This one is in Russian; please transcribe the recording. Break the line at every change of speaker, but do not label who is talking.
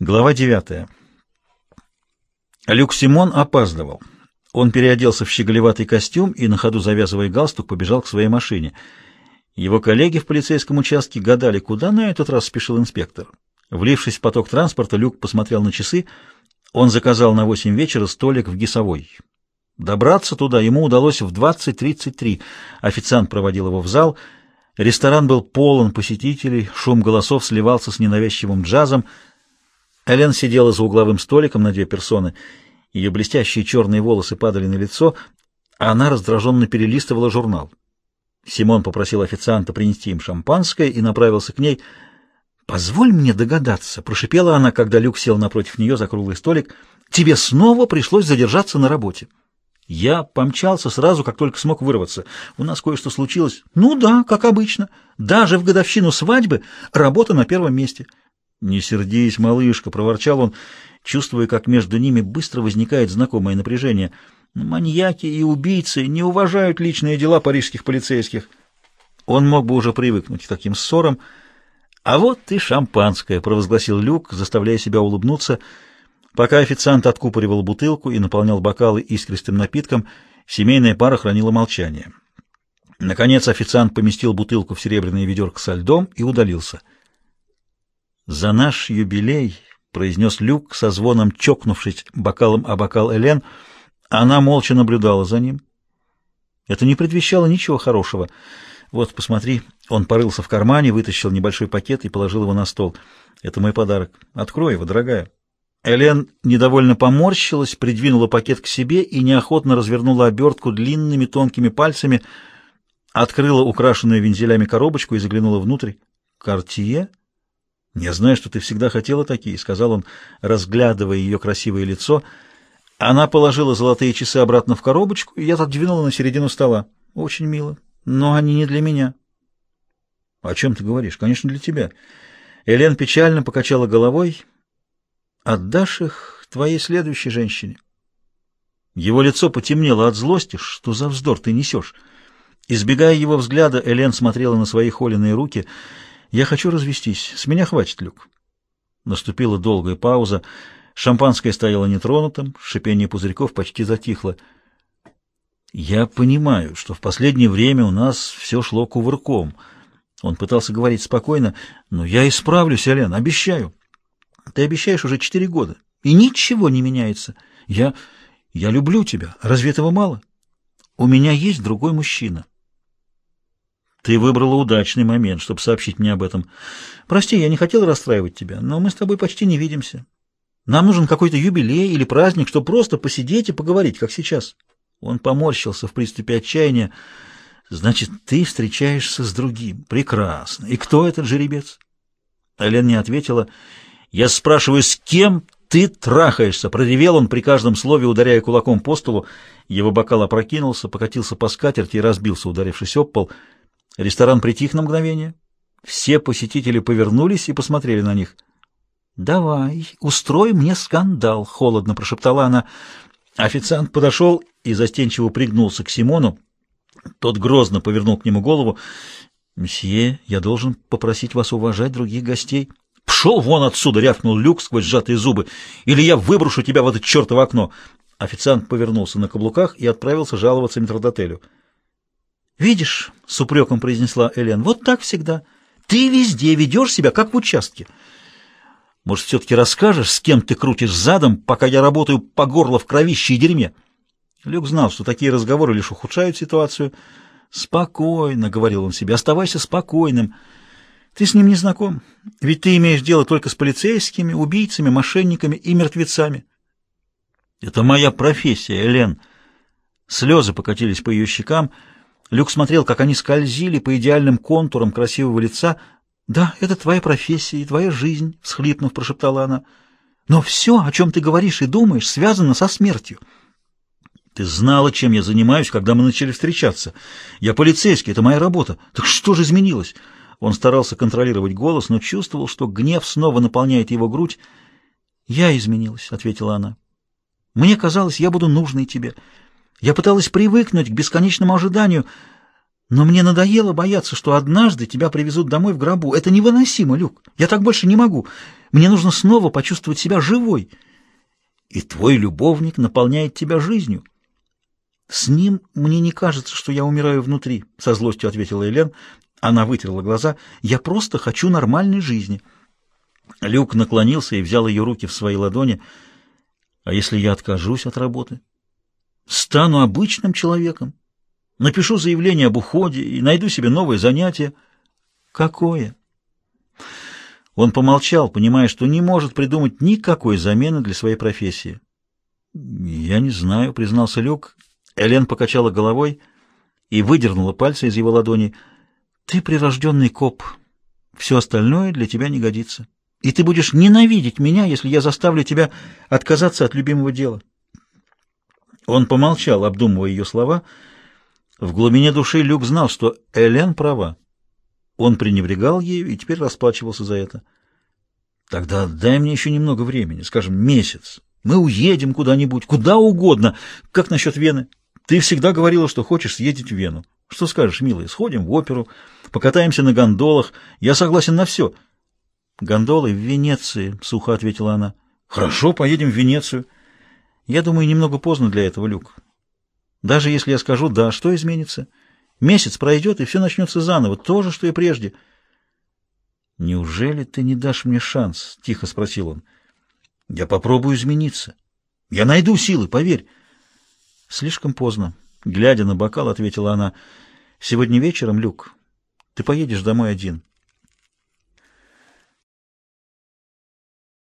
Глава 9. Люк Симон опаздывал. Он переоделся в щеголеватый костюм и, на ходу завязывая галстук, побежал к своей машине. Его коллеги в полицейском участке гадали, куда на этот раз спешил инспектор. Влившись в поток транспорта, Люк посмотрел на часы. Он заказал на 8 вечера столик в Гисовой. Добраться туда ему удалось в 20.33. Официант проводил его в зал. Ресторан был полон посетителей, шум голосов сливался с ненавязчивым джазом — Элен сидела за угловым столиком на две персоны. Ее блестящие черные волосы падали на лицо, а она раздраженно перелистывала журнал. Симон попросил официанта принести им шампанское и направился к ней. «Позволь мне догадаться», — прошипела она, когда Люк сел напротив нее за круглый столик, — «тебе снова пришлось задержаться на работе». Я помчался сразу, как только смог вырваться. У нас кое-что случилось. Ну да, как обычно. Даже в годовщину свадьбы работа на первом месте. «Не сердись, малышка», — проворчал он, чувствуя, как между ними быстро возникает знакомое напряжение. «Маньяки и убийцы не уважают личные дела парижских полицейских». Он мог бы уже привыкнуть к таким ссорам. «А вот ты шампанское», — провозгласил Люк, заставляя себя улыбнуться. Пока официант откупоривал бутылку и наполнял бокалы искристым напитком, семейная пара хранила молчание. Наконец официант поместил бутылку в серебряное ведерко со льдом и удалился — «За наш юбилей!» — произнес Люк, со звоном чокнувшись бокалом о бокал Элен. Она молча наблюдала за ним. Это не предвещало ничего хорошего. «Вот, посмотри». Он порылся в кармане, вытащил небольшой пакет и положил его на стол. «Это мой подарок. Открой его, дорогая». Элен недовольно поморщилась, придвинула пакет к себе и неохотно развернула обертку длинными тонкими пальцами, открыла украшенную вензелями коробочку и заглянула внутрь. «Картье?» «Я знаю, что ты всегда хотела такие», — сказал он, разглядывая ее красивое лицо. Она положила золотые часы обратно в коробочку, и я отодвинула на середину стола. «Очень мило, но они не для меня». «О чем ты говоришь? Конечно, для тебя». Элен печально покачала головой. «Отдашь их твоей следующей женщине». Его лицо потемнело от злости. «Что за вздор ты несешь?» Избегая его взгляда, Элен смотрела на свои холеные руки — «Я хочу развестись. С меня хватит, Люк». Наступила долгая пауза. Шампанское стояло нетронутым, шипение пузырьков почти затихло. «Я понимаю, что в последнее время у нас все шло кувырком». Он пытался говорить спокойно, «но я исправлюсь, Ален, обещаю». «Ты обещаешь уже четыре года, и ничего не меняется. Я... я люблю тебя. Разве этого мало? У меня есть другой мужчина». Ты выбрала удачный момент, чтобы сообщить мне об этом. Прости, я не хотел расстраивать тебя, но мы с тобой почти не видимся. Нам нужен какой-то юбилей или праздник, чтобы просто посидеть и поговорить, как сейчас. Он поморщился в приступе отчаяния. Значит, ты встречаешься с другим. Прекрасно. И кто этот жеребец? Элен не ответила. Я спрашиваю, с кем ты трахаешься? Проревел он при каждом слове, ударяя кулаком по столу. Его бокал опрокинулся, покатился по скатерти и разбился, ударившись об пол. Ресторан притих на мгновение. Все посетители повернулись и посмотрели на них. «Давай, устрой мне скандал», — холодно прошептала она. Официант подошел и застенчиво пригнулся к Симону. Тот грозно повернул к нему голову. «Мсье, я должен попросить вас уважать других гостей». «Пшел вон отсюда!» — рявкнул Люк сквозь сжатые зубы. «Или я выброшу тебя в это чертово окно!» Официант повернулся на каблуках и отправился жаловаться метрдотелю. «Видишь», — с упреком произнесла Элен, — «вот так всегда. Ты везде ведешь себя, как в участке. Может, все-таки расскажешь, с кем ты крутишь задом, пока я работаю по горло в кровище и дерьме?» Люк знал, что такие разговоры лишь ухудшают ситуацию. «Спокойно», — говорил он себе, — «оставайся спокойным. Ты с ним не знаком, ведь ты имеешь дело только с полицейскими, убийцами, мошенниками и мертвецами». «Это моя профессия, Элен». Слезы покатились по ее щекам, — Люк смотрел, как они скользили по идеальным контурам красивого лица. «Да, это твоя профессия и твоя жизнь», — всхлипнув, прошептала она. «Но все, о чем ты говоришь и думаешь, связано со смертью». «Ты знала, чем я занимаюсь, когда мы начали встречаться. Я полицейский, это моя работа. Так что же изменилось?» Он старался контролировать голос, но чувствовал, что гнев снова наполняет его грудь. «Я изменилась», — ответила она. «Мне казалось, я буду нужной тебе». Я пыталась привыкнуть к бесконечному ожиданию,
Но мне надоело бояться, что однажды тебя привезут домой в гробу. Это невыносимо, Люк. Я так больше не могу. Мне нужно снова почувствовать себя живой. И твой любовник наполняет тебя жизнью. С ним мне не кажется, что я умираю внутри, — со злостью ответила Элен. Она вытерла глаза. Я просто хочу нормальной жизни. Люк наклонился и взял ее руки в свои ладони. А если я откажусь от работы? Стану обычным человеком. Напишу заявление об уходе и найду себе новое занятие. Какое? Он помолчал, понимая, что не может придумать никакой замены для своей профессии. «Я не знаю», — признался Люк. Элен покачала головой и выдернула пальцы из его ладони. «Ты прирожденный коп. Все остальное для тебя не годится. И ты будешь ненавидеть меня, если я заставлю тебя отказаться от любимого дела». Он помолчал, обдумывая ее слова, — в глубине души Люк знал, что Элен права. Он пренебрегал ею и теперь расплачивался за это. Тогда дай мне еще немного времени, скажем, месяц. Мы уедем куда-нибудь, куда угодно. Как насчет Вены? Ты всегда говорила, что хочешь съездить в Вену. Что скажешь, милая, сходим в оперу, покатаемся на гондолах. Я согласен на все. Гондолы в Венеции, сухо ответила она. Хорошо, поедем в Венецию. Я думаю, немного поздно для этого, Люк. Даже если я скажу «да», что изменится? Месяц пройдет, и все начнется заново, то же, что и прежде. «Неужели ты не дашь мне шанс?» — тихо спросил он. «Я попробую измениться. Я найду силы, поверь». «Слишком поздно», — глядя на бокал, ответила она. «Сегодня вечером, Люк, ты поедешь домой один.